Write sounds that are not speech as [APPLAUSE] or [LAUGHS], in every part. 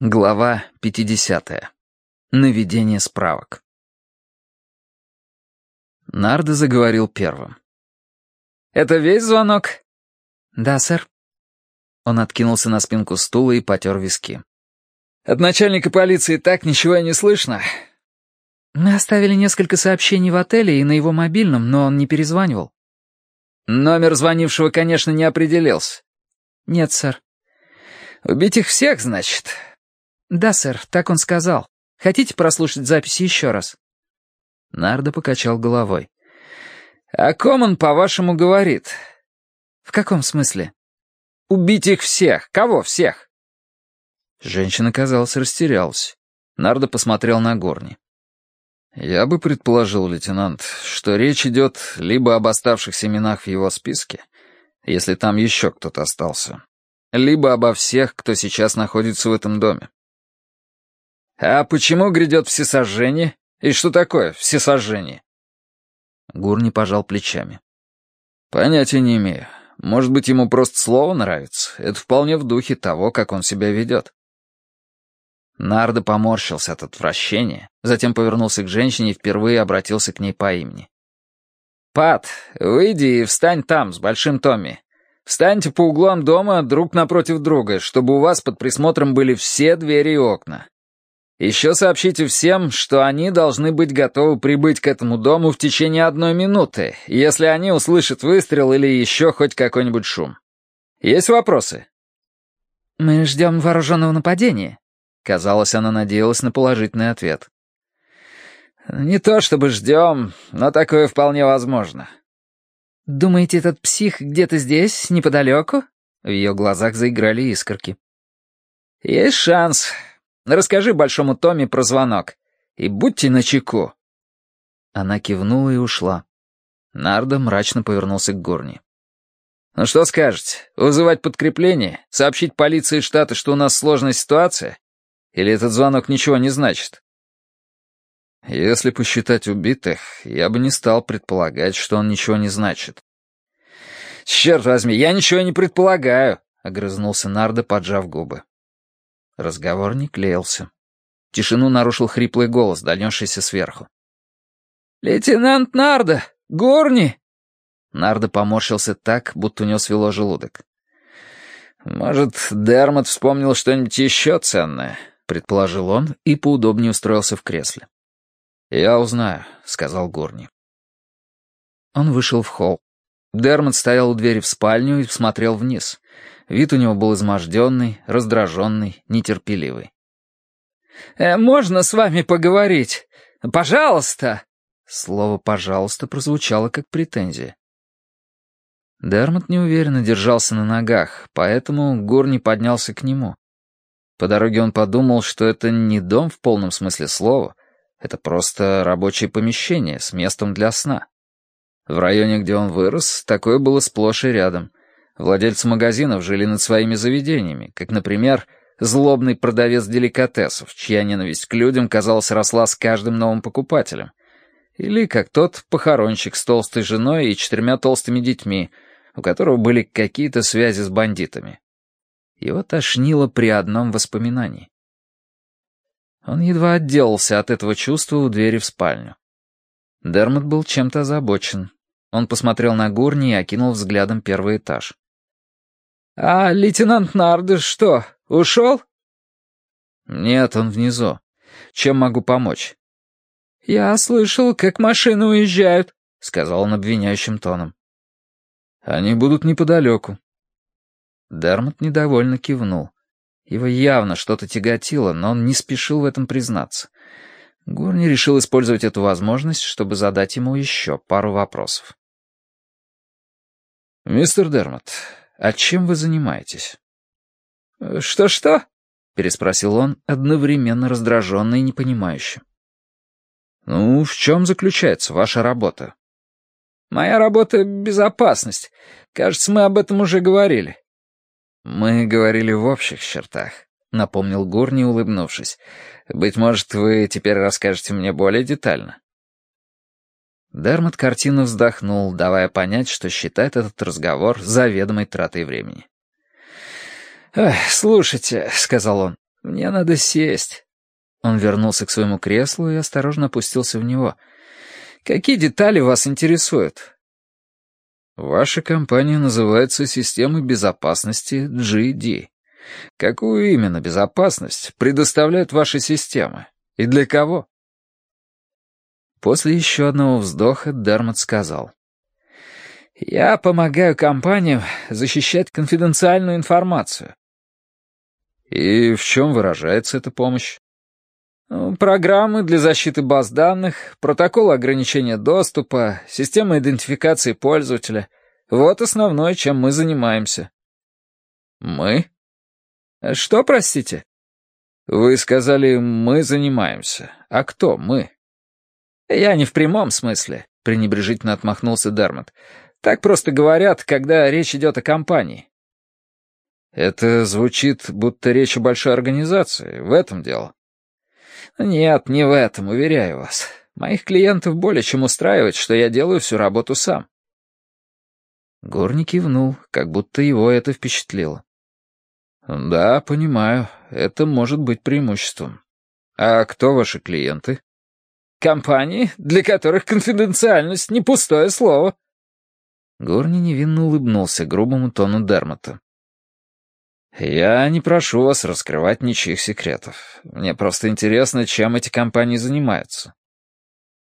Глава 50. Наведение справок. Нардо заговорил первым. «Это весь звонок?» «Да, сэр». Он откинулся на спинку стула и потер виски. «От начальника полиции так ничего и не слышно?» «Мы оставили несколько сообщений в отеле и на его мобильном, но он не перезванивал». «Номер звонившего, конечно, не определился». «Нет, сэр». «Убить их всех, значит?» «Да, сэр, так он сказал. Хотите прослушать записи еще раз?» Нардо покачал головой. «О ком он, по-вашему, говорит?» «В каком смысле?» «Убить их всех. Кого всех?» Женщина, казалось, растерялась. Нардо посмотрел на Горни. «Я бы предположил, лейтенант, что речь идет либо об оставшихся именах в его списке, если там еще кто-то остался, либо обо всех, кто сейчас находится в этом доме. «А почему грядет всесожжение? И что такое всесожжение?» Гурни пожал плечами. «Понятия не имею. Может быть, ему просто слово нравится. Это вполне в духе того, как он себя ведет». Нардо поморщился от отвращения, затем повернулся к женщине и впервые обратился к ней по имени. «Пат, выйди и встань там, с большим Томми. Встаньте по углам дома друг напротив друга, чтобы у вас под присмотром были все двери и окна. Еще сообщите всем, что они должны быть готовы прибыть к этому дому в течение одной минуты, если они услышат выстрел или еще хоть какой-нибудь шум. Есть вопросы?» «Мы ждем вооруженного нападения». Казалось, она надеялась на положительный ответ. «Не то чтобы ждем, но такое вполне возможно». «Думаете, этот псих где-то здесь, неподалеку?» В ее глазах заиграли искорки. «Есть шанс. Расскажи Большому Томе про звонок. И будьте начеку». Она кивнула и ушла. Нардо мрачно повернулся к Горни. «Ну что скажете? Вызывать подкрепление? Сообщить полиции штата, что у нас сложная ситуация? Или этот звонок ничего не значит?» «Если посчитать убитых, я бы не стал предполагать, что он ничего не значит». «Черт возьми, я ничего не предполагаю», — огрызнулся Нардо, поджав губы. Разговор не клеился. Тишину нарушил хриплый голос, донесшийся сверху. «Лейтенант Нардо! Горни!» Нардо поморщился так, будто у него свело желудок. «Может, Дермот вспомнил что-нибудь еще ценное?» — предположил он и поудобнее устроился в кресле. «Я узнаю», — сказал Горни. Он вышел в холл. Дермот стоял у двери в спальню и смотрел вниз. Вид у него был изможденный, раздраженный, нетерпеливый. «Э, «Можно с вами поговорить? Пожалуйста!» Слово «пожалуйста» прозвучало как претензия. Дермот неуверенно держался на ногах, поэтому Горни поднялся к нему. По дороге он подумал, что это не дом в полном смысле слова, это просто рабочее помещение с местом для сна. В районе, где он вырос, такое было сплошь и рядом. Владельцы магазинов жили над своими заведениями, как, например, злобный продавец деликатесов, чья ненависть к людям, казалось, росла с каждым новым покупателем. Или как тот похоронщик с толстой женой и четырьмя толстыми детьми, у которого были какие-то связи с бандитами. Его тошнило при одном воспоминании. Он едва отделался от этого чувства у двери в спальню. Дермот был чем-то озабочен. Он посмотрел на Гурни и окинул взглядом первый этаж. «А лейтенант Нарды что, ушел?» «Нет, он внизу. Чем могу помочь?» «Я слышал, как машины уезжают», — сказал он обвиняющим тоном. «Они будут неподалеку». Дермот недовольно кивнул. Его явно что-то тяготило, но он не спешил в этом признаться. Гурни решил использовать эту возможность, чтобы задать ему еще пару вопросов. «Мистер Дермот, «А чем вы занимаетесь?» «Что-что?» — переспросил он, одновременно раздраженно и непонимающе. «Ну, в чем заключается ваша работа?» «Моя работа — безопасность. Кажется, мы об этом уже говорили». «Мы говорили в общих чертах», — напомнил Гурни, улыбнувшись. «Быть может, вы теперь расскажете мне более детально?» Дермот картину вздохнул, давая понять, что считает этот разговор заведомой тратой времени. «Слушайте», — сказал он, Мне надо сесть». Он вернулся к своему креслу и осторожно опустился в него. «Какие детали вас интересуют?» «Ваша компания называется системой безопасности GD. Какую именно безопасность предоставляют ваши системы? И для кого?» После еще одного вздоха Дермот сказал. «Я помогаю компаниям защищать конфиденциальную информацию». «И в чем выражается эта помощь?» Ну, «Программы для защиты баз данных, протокол ограничения доступа, система идентификации пользователя. Вот основное, чем мы занимаемся». «Мы?» «Что, простите?» «Вы сказали, мы занимаемся. А кто мы?» «Я не в прямом смысле», — пренебрежительно отмахнулся Дермот. «Так просто говорят, когда речь идет о компании». «Это звучит, будто речь о большой организации. В этом дело». «Нет, не в этом, уверяю вас. Моих клиентов более чем устраивает, что я делаю всю работу сам». Горни кивнул, как будто его это впечатлило. «Да, понимаю, это может быть преимуществом. А кто ваши клиенты?» Компании, для которых конфиденциальность — не пустое слово». Горни невинно улыбнулся грубому тону Дермота. «Я не прошу вас раскрывать ничьих секретов. Мне просто интересно, чем эти компании занимаются».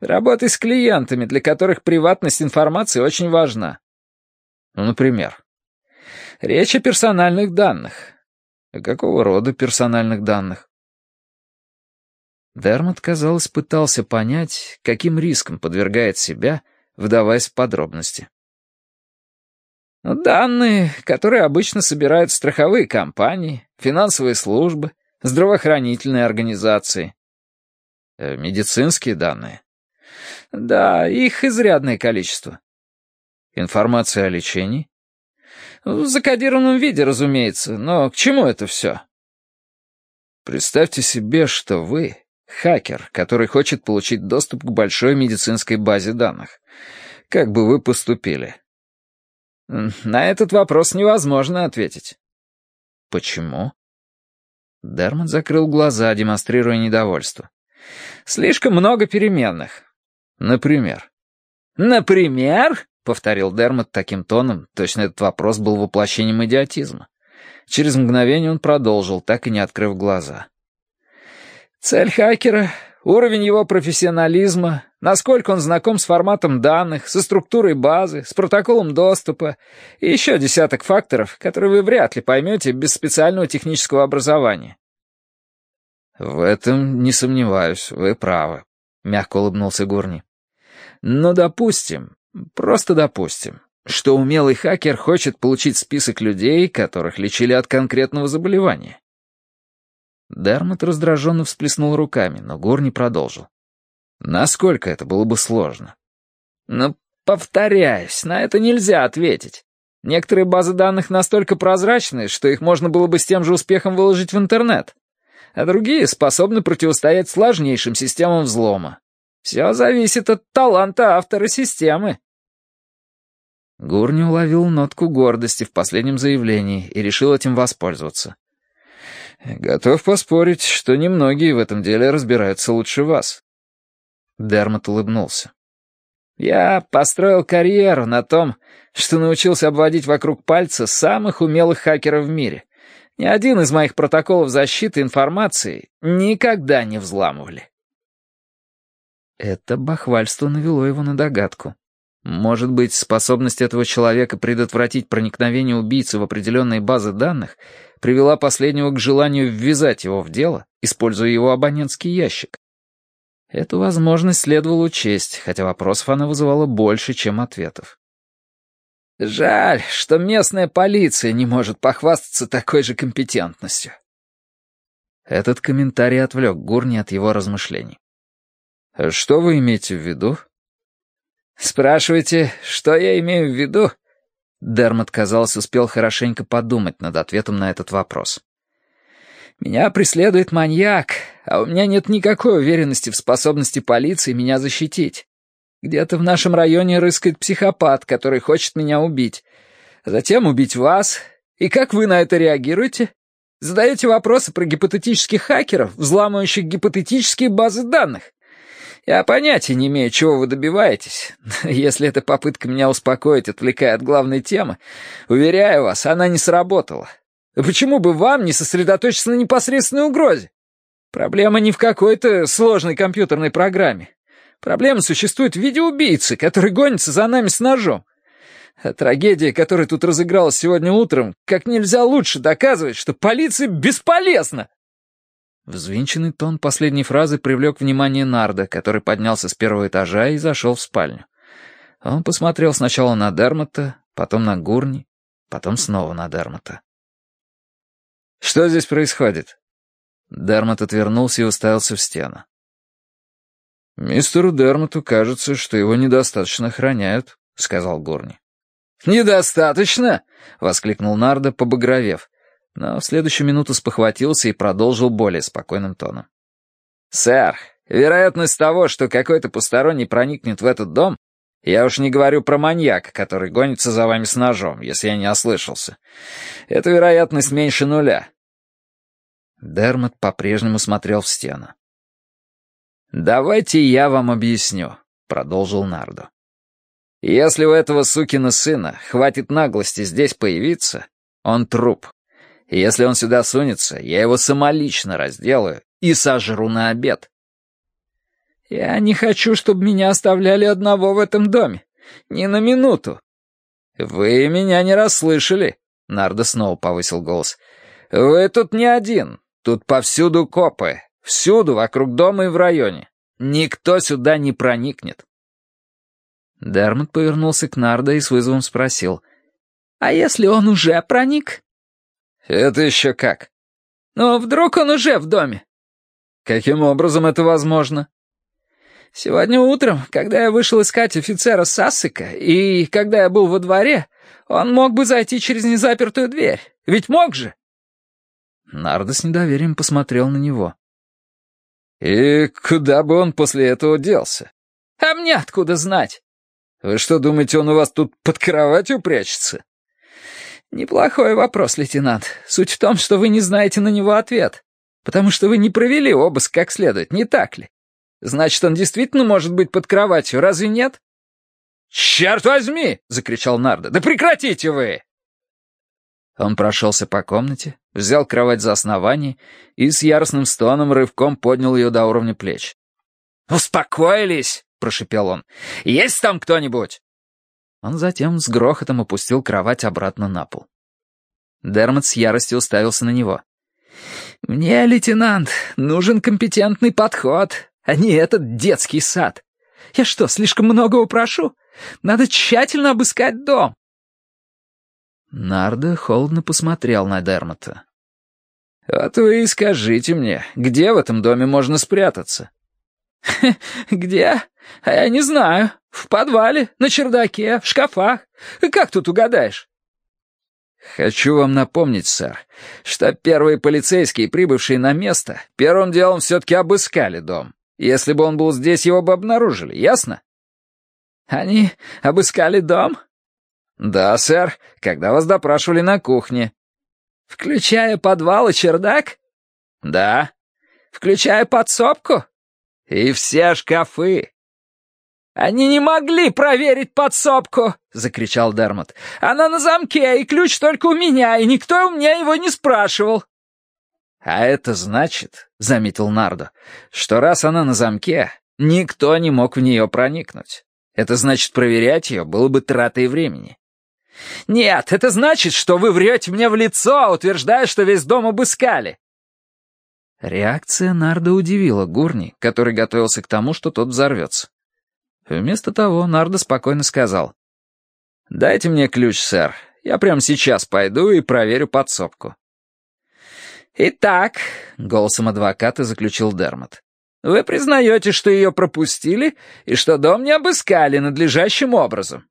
«Работой с клиентами, для которых приватность информации очень важна». «Ну, например?» «Речь о персональных данных». «Какого рода персональных данных?» Дермот, казалось, пытался понять, каким риском подвергает себя, вдаваясь в подробности. Данные, которые обычно собирают страховые компании, финансовые службы, здравоохранительные организации. Э, медицинские данные? Да, их изрядное количество. Информация о лечении? В закодированном виде, разумеется, но к чему это все? Представьте себе, что вы Хакер, который хочет получить доступ к большой медицинской базе данных. Как бы вы поступили? На этот вопрос невозможно ответить. Почему? Дермот закрыл глаза, демонстрируя недовольство. Слишком много переменных. Например? Например? — повторил Дермот таким тоном, точно этот вопрос был воплощением идиотизма. Через мгновение он продолжил, так и не открыв глаза. Цель хакера, уровень его профессионализма, насколько он знаком с форматом данных, со структурой базы, с протоколом доступа и еще десяток факторов, которые вы вряд ли поймете без специального технического образования. «В этом не сомневаюсь, вы правы», — мягко улыбнулся Гурни. «Но допустим, просто допустим, что умелый хакер хочет получить список людей, которых лечили от конкретного заболевания. Дармот раздраженно всплеснул руками, но Гор не продолжил. Насколько это было бы сложно? Ну, повторяюсь, на это нельзя ответить. Некоторые базы данных настолько прозрачны, что их можно было бы с тем же успехом выложить в интернет. А другие способны противостоять сложнейшим системам взлома. Все зависит от таланта автора системы. Гурни уловил нотку гордости в последнем заявлении и решил этим воспользоваться. Готов поспорить, что немногие в этом деле разбираются лучше вас. Дермот улыбнулся. Я построил карьеру на том, что научился обводить вокруг пальца самых умелых хакеров в мире. Ни один из моих протоколов защиты информации никогда не взламывали. Это бахвальство навело его на догадку. Может быть, способность этого человека предотвратить проникновение убийцы в определенные базы данных привела последнего к желанию ввязать его в дело, используя его абонентский ящик. Эту возможность следовало учесть, хотя вопросов она вызывала больше, чем ответов. «Жаль, что местная полиция не может похвастаться такой же компетентностью». Этот комментарий отвлек Гурни от его размышлений. «Что вы имеете в виду?» «Спрашиваете, что я имею в виду?» Дермот, казалось, успел хорошенько подумать над ответом на этот вопрос. «Меня преследует маньяк, а у меня нет никакой уверенности в способности полиции меня защитить. Где-то в нашем районе рыскает психопат, который хочет меня убить. Затем убить вас. И как вы на это реагируете?» Задаете вопросы про гипотетических хакеров, взламывающих гипотетические базы данных. Я понятия не имею, чего вы добиваетесь. [LAUGHS] Если эта попытка меня успокоить, отвлекая от главной темы, уверяю вас, она не сработала. Почему бы вам не сосредоточиться на непосредственной угрозе? Проблема не в какой-то сложной компьютерной программе. Проблема существует в виде убийцы, который гонится за нами с ножом. А трагедия, которая тут разыгралась сегодня утром, как нельзя лучше доказывает, что полиция бесполезна. Взвинченный тон последней фразы привлек внимание Нарда, который поднялся с первого этажа и зашел в спальню. Он посмотрел сначала на Дермота, потом на Гурни, потом снова на Дермота. «Что здесь происходит?» Дермот отвернулся и уставился в стену. «Мистеру Дермоту кажется, что его недостаточно охраняют», — сказал Горни. «Недостаточно?» — воскликнул Нарда, побагровев. Но в следующую минуту спохватился и продолжил более спокойным тоном. «Сэр, вероятность того, что какой-то посторонний проникнет в этот дом, я уж не говорю про маньяка, который гонится за вами с ножом, если я не ослышался. Эта вероятность меньше нуля. Дермот по-прежнему смотрел в стену. «Давайте я вам объясню», — продолжил Нардо. «Если у этого сукина сына хватит наглости здесь появиться, он труп. Если он сюда сунется, я его самолично разделаю и сожру на обед». «Я не хочу, чтобы меня оставляли одного в этом доме. Ни на минуту». «Вы меня не расслышали», — Нардо снова повысил голос. «Вы тут не один. Тут повсюду копы, всюду, вокруг дома и в районе. Никто сюда не проникнет. Дермот повернулся к Нардо и с вызовом спросил. «А если он уже проник?» «Это еще как?» «Ну, вдруг он уже в доме?» «Каким образом это возможно?» «Сегодня утром, когда я вышел искать офицера Сассека, и когда я был во дворе, он мог бы зайти через незапертую дверь. Ведь мог же?» Нардо с недоверием посмотрел на него. «И куда бы он после этого делся?» «А мне откуда знать?» «Вы что, думаете, он у вас тут под кроватью прячется?» «Неплохой вопрос, лейтенант. Суть в том, что вы не знаете на него ответ. Потому что вы не провели обыск как следует, не так ли? Значит, он действительно может быть под кроватью, разве нет?» «Черт возьми!» — закричал Нардо. «Да прекратите вы!» Он прошелся по комнате, взял кровать за основание и с яростным стоном рывком поднял ее до уровня плеч. «Успокоились!» — прошепел он. «Есть там кто-нибудь?» Он затем с грохотом опустил кровать обратно на пол. Дермот с яростью уставился на него. «Мне, лейтенант, нужен компетентный подход, а не этот детский сад. Я что, слишком многого прошу? Надо тщательно обыскать дом. Нардо холодно посмотрел на Дермота. «Вот вы и скажите мне, где в этом доме можно спрятаться?» [LAUGHS] «Где? А я не знаю. В подвале, на чердаке, в шкафах. Как тут угадаешь?» «Хочу вам напомнить, сэр, что первые полицейские, прибывшие на место, первым делом все-таки обыскали дом. Если бы он был здесь, его бы обнаружили, ясно?» «Они обыскали дом?» «Да, сэр, когда вас допрашивали на кухне». «Включая подвал и чердак?» «Да». «Включая подсобку?» «И все шкафы». «Они не могли проверить подсобку!» — закричал Дермот. «Она на замке, и ключ только у меня, и никто у меня его не спрашивал». «А это значит, — заметил Нардо, — что раз она на замке, никто не мог в нее проникнуть. Это значит, проверять ее было бы тратой времени. «Нет, это значит, что вы врете мне в лицо, утверждая, что весь дом обыскали». Реакция Нарда удивила Гурни, который готовился к тому, что тот взорвется. Вместо того Нарда спокойно сказал. «Дайте мне ключ, сэр. Я прямо сейчас пойду и проверю подсобку». «Итак», — голосом адвоката заключил Дермот, «вы признаете, что ее пропустили и что дом не обыскали надлежащим образом?»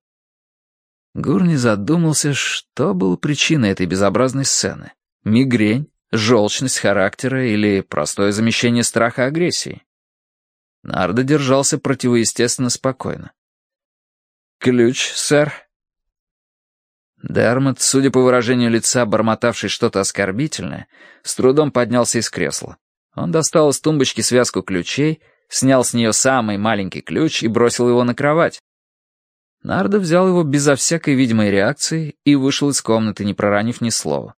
Гурни задумался, что было причиной этой безобразной сцены. Мигрень, желчность характера или простое замещение страха агрессии. Нардо держался противоестественно спокойно. «Ключ, сэр?» Дермот, судя по выражению лица, бормотавший что-то оскорбительное, с трудом поднялся из кресла. Он достал из тумбочки связку ключей, снял с нее самый маленький ключ и бросил его на кровать. Нардо взял его безо всякой видимой реакции и вышел из комнаты, не проранив ни слова.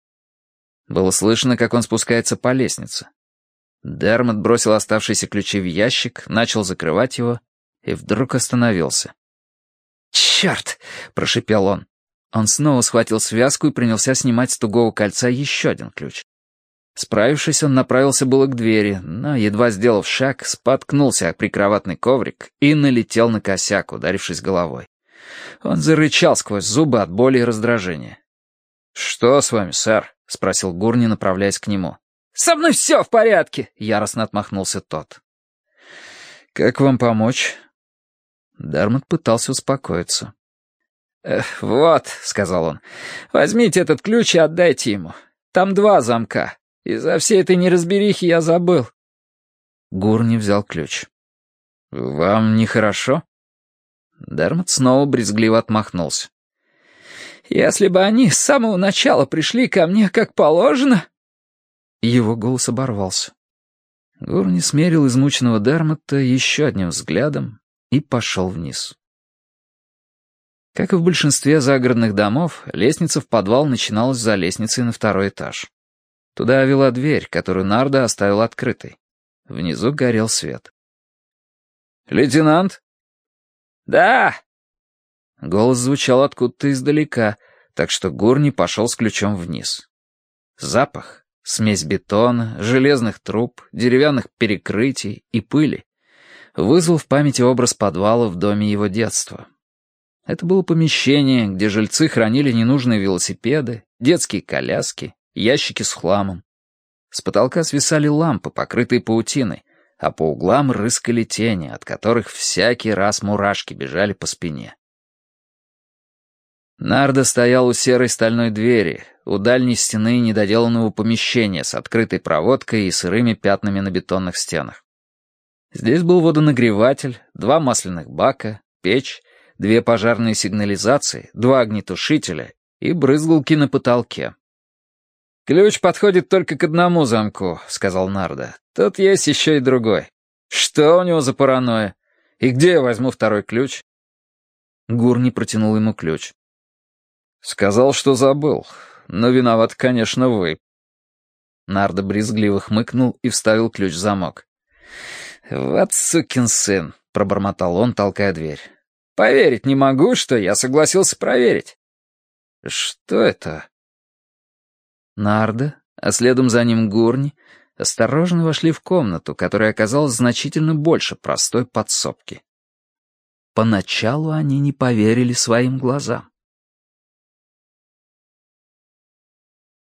Было слышно, как он спускается по лестнице. Дермот бросил оставшиеся ключи в ящик, начал закрывать его и вдруг остановился. «Черт!» — прошипел он. Он снова схватил связку и принялся снимать с тугого кольца еще один ключ. Справившись, он направился было к двери, но, едва сделав шаг, споткнулся о прикроватный коврик и налетел на косяк, ударившись головой. Он зарычал сквозь зубы от боли и раздражения. «Что с вами, сэр?» — спросил Гурни, направляясь к нему. «Со мной все в порядке!» — яростно отмахнулся тот. «Как вам помочь?» Дармот пытался успокоиться. «Эх, вот», — сказал он, — «возьмите этот ключ и отдайте ему. Там два замка. Из-за всей этой неразберихи я забыл». Гурни взял ключ. «Вам нехорошо?» Дермот снова брезгливо отмахнулся. «Если бы они с самого начала пришли ко мне как положено...» Его голос оборвался. Гурни смерил измученного Дермота еще одним взглядом и пошел вниз. Как и в большинстве загородных домов, лестница в подвал начиналась за лестницей на второй этаж. Туда вела дверь, которую Нарда оставил открытой. Внизу горел свет. «Лейтенант?» «Да!» Голос звучал откуда-то издалека, так что Гурни пошел с ключом вниз. Запах, смесь бетона, железных труб, деревянных перекрытий и пыли вызвал в памяти образ подвала в доме его детства. Это было помещение, где жильцы хранили ненужные велосипеды, детские коляски, ящики с хламом. С потолка свисали лампы, покрытые паутиной, а по углам рыскали тени, от которых всякий раз мурашки бежали по спине. Нарда стоял у серой стальной двери, у дальней стены недоделанного помещения с открытой проводкой и сырыми пятнами на бетонных стенах. Здесь был водонагреватель, два масляных бака, печь, две пожарные сигнализации, два огнетушителя и брызгалки на потолке. «Ключ подходит только к одному замку», — сказал Нарда. «Тут есть еще и другой. Что у него за паранойя? И где я возьму второй ключ?» Гурни протянул ему ключ. «Сказал, что забыл. Но виноват, конечно, вы». Нарда брезгливо хмыкнул и вставил ключ в замок. «Вот сукин сын», — пробормотал он, толкая дверь. «Поверить не могу, что я согласился проверить». «Что это?» Нарда, а следом за ним Гурни, осторожно вошли в комнату, которая оказалась значительно больше простой подсобки. Поначалу они не поверили своим глазам.